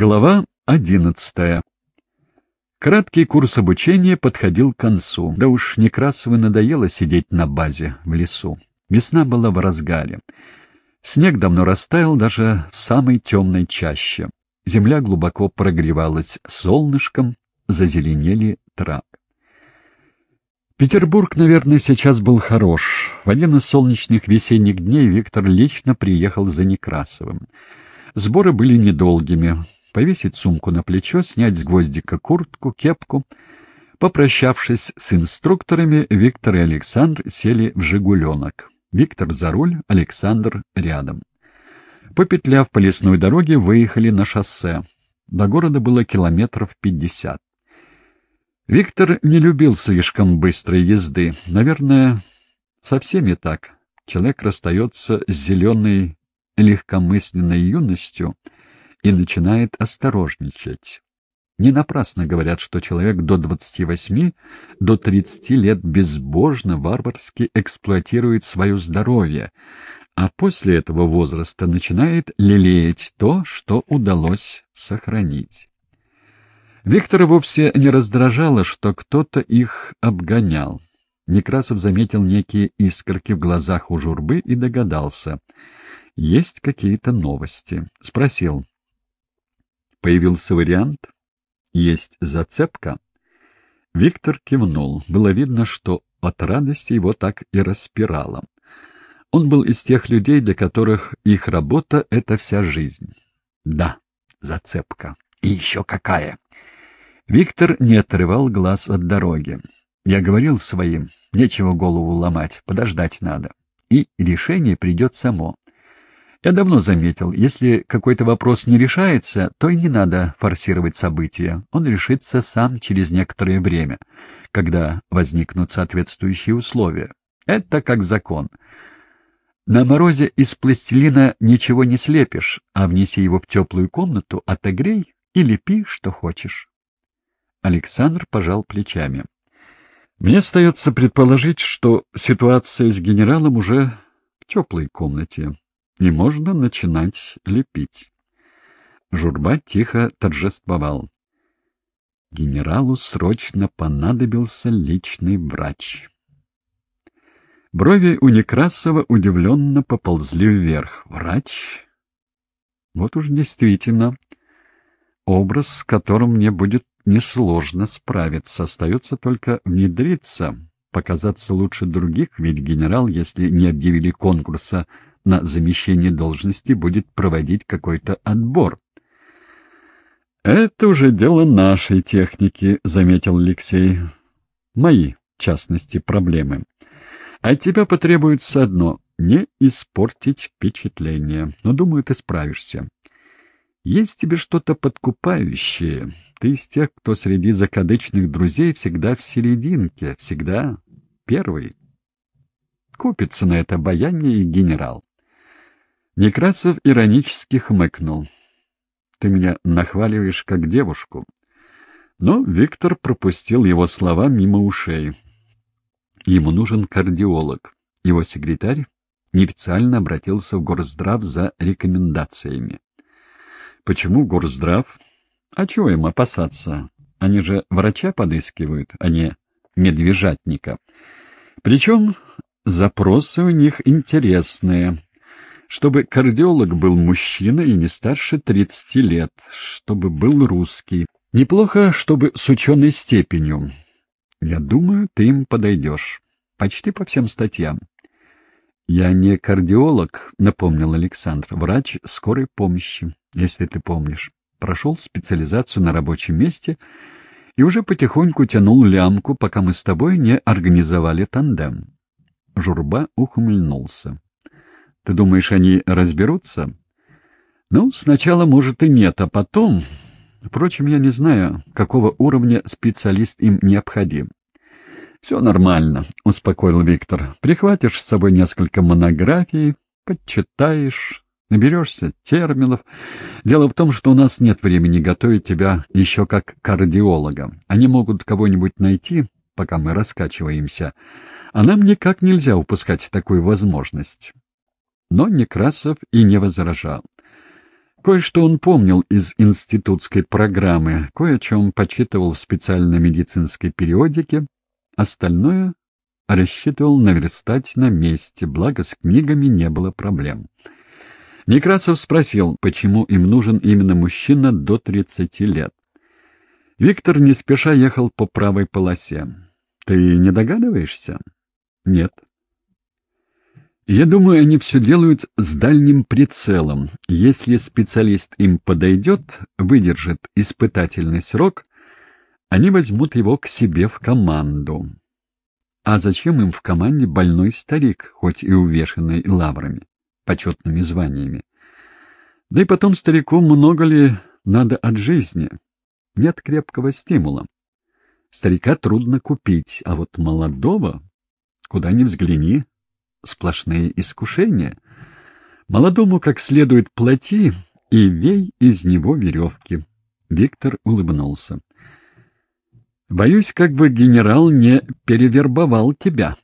Глава одиннадцатая. Краткий курс обучения подходил к концу. Да уж Некрасову надоело сидеть на базе в лесу. Весна была в разгаре. Снег давно растаял даже в самой темной чаще. Земля глубоко прогревалась солнышком, зазеленели травы. Петербург, наверное, сейчас был хорош. В один из солнечных весенних дней Виктор лично приехал за Некрасовым. Сборы были недолгими повесить сумку на плечо, снять с гвоздика куртку, кепку. Попрощавшись с инструкторами, Виктор и Александр сели в «Жигуленок». Виктор за руль, Александр рядом. Попетляв по лесной дороге, выехали на шоссе. До города было километров пятьдесят. Виктор не любил слишком быстрой езды. Наверное, со всеми так. Человек расстается с зеленой легкомысленной юностью — и начинает осторожничать. Не напрасно говорят, что человек до 28, до 30 лет безбожно, варварски эксплуатирует свое здоровье, а после этого возраста начинает лелеять то, что удалось сохранить. Виктора вовсе не раздражало, что кто-то их обгонял. Некрасов заметил некие искорки в глазах у журбы и догадался. Есть какие-то новости. Спросил. Появился вариант? Есть зацепка? Виктор кивнул. Было видно, что от радости его так и распирало. Он был из тех людей, для которых их работа — это вся жизнь. Да, зацепка. И еще какая! Виктор не отрывал глаз от дороги. Я говорил своим, нечего голову ломать, подождать надо. И решение придет само. Я давно заметил, если какой-то вопрос не решается, то и не надо форсировать события. Он решится сам через некоторое время, когда возникнут соответствующие условия. Это как закон. На морозе из пластилина ничего не слепишь, а внеси его в теплую комнату, отогрей и лепи, что хочешь. Александр пожал плечами. Мне остается предположить, что ситуация с генералом уже в теплой комнате и можно начинать лепить. Журба тихо торжествовал. Генералу срочно понадобился личный врач. Брови у Некрасова удивленно поползли вверх. Врач? Вот уж действительно образ, с которым мне будет несложно справиться. Остается только внедриться, показаться лучше других, ведь генерал, если не объявили конкурса на замещение должности будет проводить какой-то отбор. «Это уже дело нашей техники», — заметил Алексей. «Мои, в частности, проблемы. А от тебя потребуется одно — не испортить впечатление. Но, думаю, ты справишься. Есть в тебе что-то подкупающее. Ты из тех, кто среди закадычных друзей всегда в серединке, всегда первый. Купится на это обаяние и генерал. Некрасов иронически хмыкнул. «Ты меня нахваливаешь как девушку». Но Виктор пропустил его слова мимо ушей. Ему нужен кардиолог. Его секретарь неофициально обратился в Горздрав за рекомендациями. Почему Горздрав? А чего им опасаться? Они же врача подыскивают, а не медвежатника. Причем запросы у них интересные чтобы кардиолог был мужчина и не старше 30 лет, чтобы был русский. Неплохо, чтобы с ученой степенью. Я думаю, ты им подойдешь. Почти по всем статьям. Я не кардиолог, напомнил Александр, врач скорой помощи, если ты помнишь. Прошел специализацию на рабочем месте и уже потихоньку тянул лямку, пока мы с тобой не организовали тандем. Журба ухмыльнулся. Ты думаешь, они разберутся? Ну, сначала, может, и нет, а потом... Впрочем, я не знаю, какого уровня специалист им необходим. «Все нормально», — успокоил Виктор. «Прихватишь с собой несколько монографий, подчитаешь, наберешься терминов. Дело в том, что у нас нет времени готовить тебя еще как кардиолога. Они могут кого-нибудь найти, пока мы раскачиваемся, а нам никак нельзя упускать такую возможность». Но Некрасов и не возражал. Кое-что он помнил из институтской программы, кое о чем почитывал в специальной медицинской периодике, остальное рассчитывал наверстать на месте, благо с книгами не было проблем. Некрасов спросил, почему им нужен именно мужчина до 30 лет. Виктор не спеша ехал по правой полосе. «Ты не догадываешься?» «Нет». Я думаю, они все делают с дальним прицелом. Если специалист им подойдет, выдержит испытательный срок, они возьмут его к себе в команду. А зачем им в команде больной старик, хоть и увешанный лаврами, почетными званиями? Да и потом старику много ли надо от жизни? Нет крепкого стимула. Старика трудно купить, а вот молодого, куда ни взгляни, сплошные искушения. Молодому как следует плати и вей из него веревки. Виктор улыбнулся. Боюсь, как бы генерал не перевербовал тебя.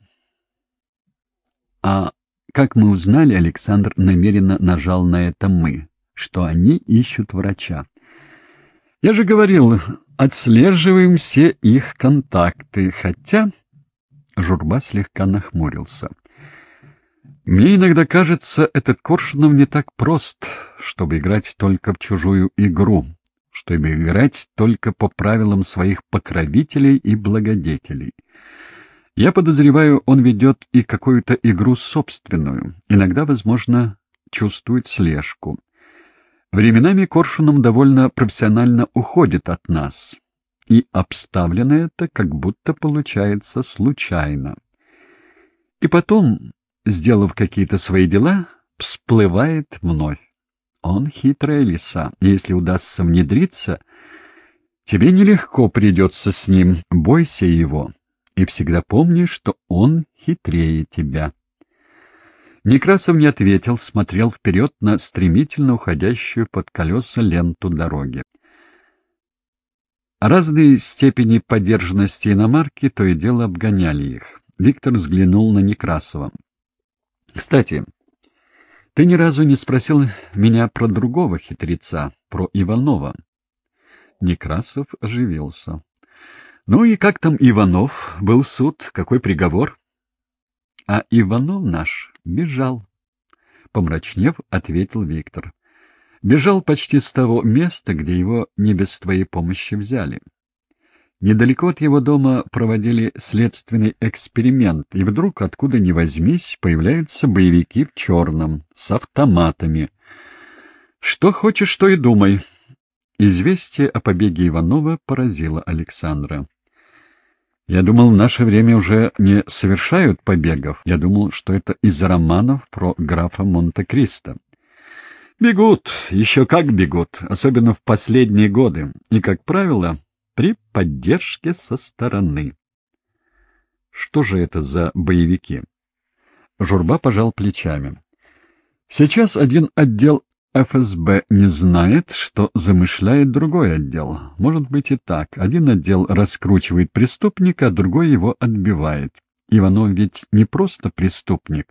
А как мы узнали, Александр намеренно нажал на это «мы», что они ищут врача. Я же говорил, отслеживаем все их контакты, хотя... Журба слегка нахмурился. Мне иногда кажется, этот Коршунов не так прост, чтобы играть только в чужую игру, чтобы играть только по правилам своих покровителей и благодетелей. Я подозреваю, он ведет и какую-то игру собственную, иногда, возможно, чувствует слежку. Временами Коршуном довольно профессионально уходит от нас, и обставлено это как будто получается случайно. И потом, сделав какие-то свои дела, всплывает вновь. Он хитрая лиса, если удастся внедриться, тебе нелегко придется с ним, бойся его, и всегда помни, что он хитрее тебя. Некрасов не ответил, смотрел вперед на стремительно уходящую под колеса ленту дороги. Разные степени подержанности иномарки то и дело обгоняли их. Виктор взглянул на Некрасова. Кстати, ты ни разу не спросил меня про другого хитреца, про Иванова. Некрасов оживился. Ну и как там Иванов? Был суд, какой приговор? А Иванов наш бежал. Помрачнев, ответил Виктор. Бежал почти с того места, где его не без твоей помощи взяли. Недалеко от его дома проводили следственный эксперимент, и вдруг, откуда ни возьмись, появляются боевики в черном, с автоматами. Что хочешь, то и думай. Известие о побеге Иванова поразило Александра. Я думал, в наше время уже не совершают побегов. Я думал, что это из романов про графа Монте-Кристо. Бегут, еще как бегут, особенно в последние годы. И, как правило, при поддержке со стороны. Что же это за боевики? Журба пожал плечами. Сейчас один отдел ФСБ не знает, что замышляет другой отдел. Может быть и так. Один отдел раскручивает преступника, а другой его отбивает. Иванов ведь не просто преступник.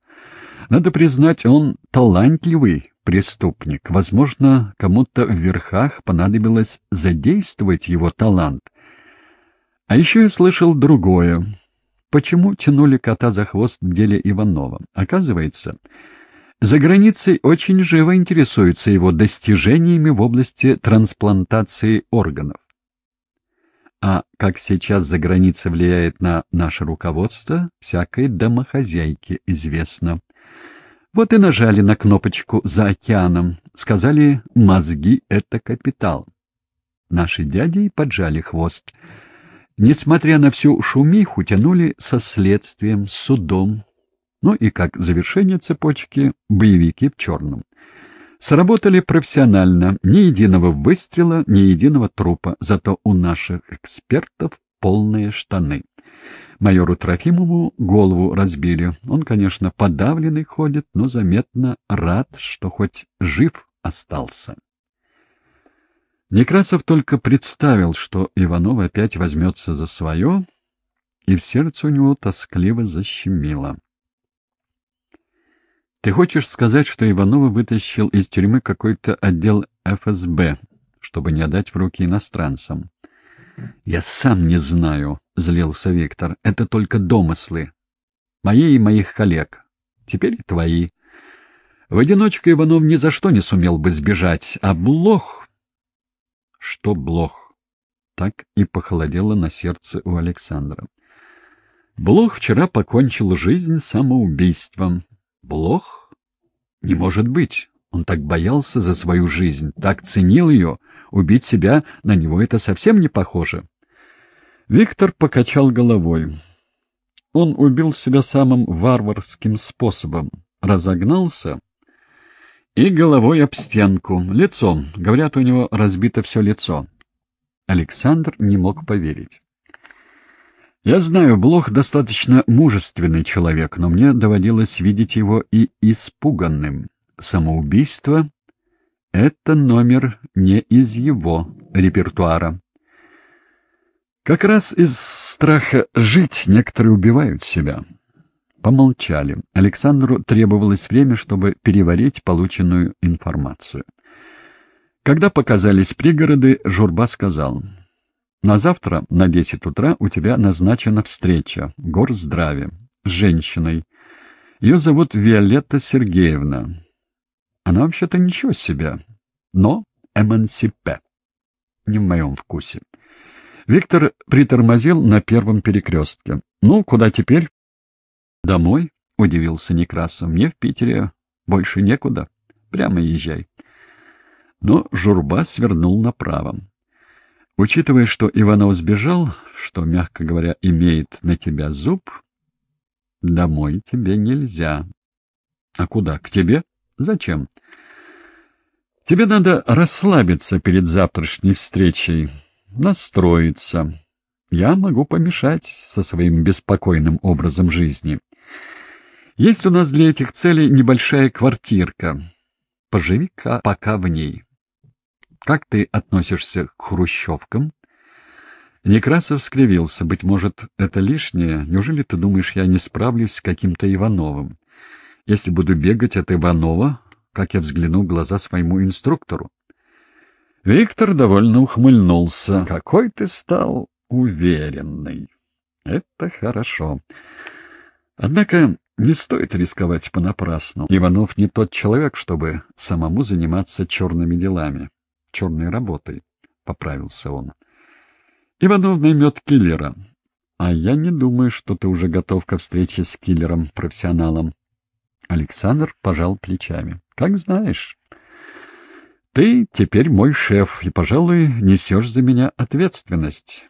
Надо признать, он талантливый преступник. Возможно, кому-то в верхах понадобилось задействовать его талант. А еще я слышал другое. Почему тянули кота за хвост в деле Иванова? Оказывается, за границей очень живо интересуются его достижениями в области трансплантации органов. А как сейчас за границей влияет на наше руководство, всякой домохозяйке известно. Вот и нажали на кнопочку «За океаном». Сказали «Мозги — это капитал». Наши дяди поджали хвост. Несмотря на всю шумиху, тянули со следствием, с судом. Ну и как завершение цепочки — боевики в черном. Сработали профессионально, ни единого выстрела, ни единого трупа, зато у наших экспертов полные штаны. Майору Трофимову голову разбили. Он, конечно, подавленный ходит, но заметно рад, что хоть жив остался. Некрасов только представил, что Иванов опять возьмется за свое, и в сердце у него тоскливо защемило. Ты хочешь сказать, что Иванова вытащил из тюрьмы какой-то отдел ФСБ, чтобы не отдать в руки иностранцам? Я сам не знаю, — злился Виктор. Это только домыслы. Мои и моих коллег. Теперь и твои. В одиночку Иванов ни за что не сумел бы сбежать, а Блох... Что Блох? Так и похолодело на сердце у Александра. Блох вчера покончил жизнь самоубийством. Блох? Не может быть. Он так боялся за свою жизнь, так ценил ее. Убить себя на него это совсем не похоже. Виктор покачал головой. Он убил себя самым варварским способом. Разогнался и головой об стенку, лицом. Говорят, у него разбито все лицо. Александр не мог поверить. Я знаю, Блох достаточно мужественный человек, но мне доводилось видеть его и испуганным. Самоубийство — это номер не из его репертуара. Как раз из страха жить некоторые убивают себя. Помолчали. Александру требовалось время, чтобы переварить полученную информацию. Когда показались пригороды, Журба сказал — на завтра на десять утра у тебя назначена встреча в горздраве с женщиной. Ее зовут Виолетта Сергеевна. Она вообще-то ничего себе, но эмансипе. Не в моем вкусе. Виктор притормозил на первом перекрестке. «Ну, куда теперь?» «Домой?» — удивился Некрасов. «Мне в Питере больше некуда. Прямо езжай». Но Журба свернул направо. Учитывая, что Иванов сбежал, что, мягко говоря, имеет на тебя зуб, домой тебе нельзя. А куда? К тебе? Зачем? Тебе надо расслабиться перед завтрашней встречей, настроиться. Я могу помешать со своим беспокойным образом жизни. Есть у нас для этих целей небольшая квартирка. Поживи-ка пока в ней. Как ты относишься к хрущевкам? Некрасов скривился. Быть может, это лишнее? Неужели ты думаешь, я не справлюсь с каким-то Ивановым? Если буду бегать от Иванова, как я взгляну в глаза своему инструктору? Виктор довольно ухмыльнулся. Какой ты стал уверенный. Это хорошо. Однако не стоит рисковать понапрасну. Иванов не тот человек, чтобы самому заниматься черными делами черной работой, — поправился он. — Иванов наймет киллера. А я не думаю, что ты уже готов ко встрече с киллером-профессионалом. Александр пожал плечами. — Как знаешь. Ты теперь мой шеф, и, пожалуй, несешь за меня ответственность.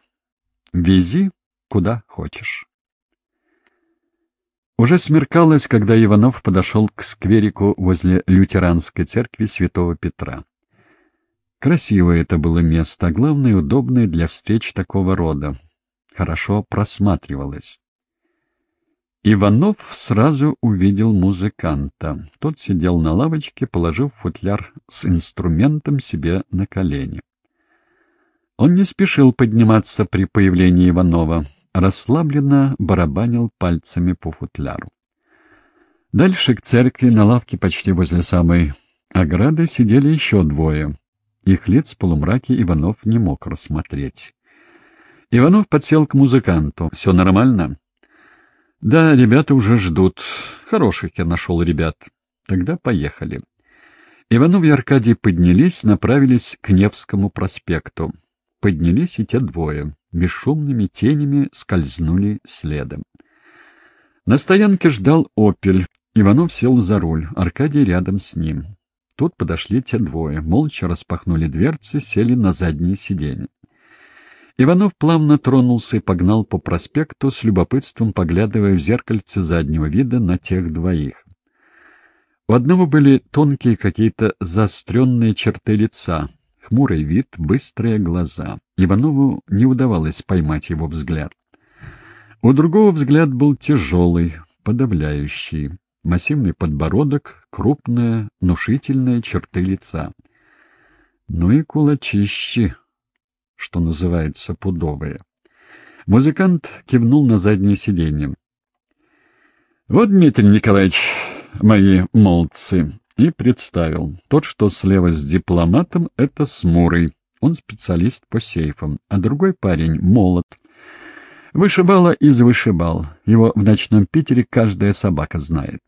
Вези куда хочешь. Уже смеркалось, когда Иванов подошел к скверику возле лютеранской церкви святого Петра. Красивое это было место, а главное, удобное для встреч такого рода. Хорошо просматривалось. Иванов сразу увидел музыканта. Тот сидел на лавочке, положив футляр с инструментом себе на колени. Он не спешил подниматься при появлении Иванова, расслабленно барабанил пальцами по футляру. Дальше к церкви, на лавке почти возле самой ограды, сидели еще двое. Их лиц в полумраке Иванов не мог рассмотреть. Иванов подсел к музыканту. «Все нормально?» «Да, ребята уже ждут. Хороших я нашел ребят. Тогда поехали». Иванов и Аркадий поднялись, направились к Невскому проспекту. Поднялись и те двое. Бесшумными тенями скользнули следом. На стоянке ждал «Опель». Иванов сел за руль, Аркадий рядом с ним. Тут подошли те двое, молча распахнули дверцы, сели на задние сиденья. Иванов плавно тронулся и погнал по проспекту, с любопытством поглядывая в зеркальце заднего вида на тех двоих. У одного были тонкие какие-то заостренные черты лица, хмурый вид, быстрые глаза. Иванову не удавалось поймать его взгляд. У другого взгляд был тяжелый, подавляющий массивный подбородок, крупные, внушительные черты лица. Ну и кулачищи, что называется, пудовые. Музыкант кивнул на заднее сиденье. — Вот, Дмитрий Николаевич, мои молодцы!» и представил. Тот, что слева с дипломатом, — это Смурый. Он специалист по сейфам, а другой парень — молот. Вышибала из вышибал. Его в ночном Питере каждая собака знает.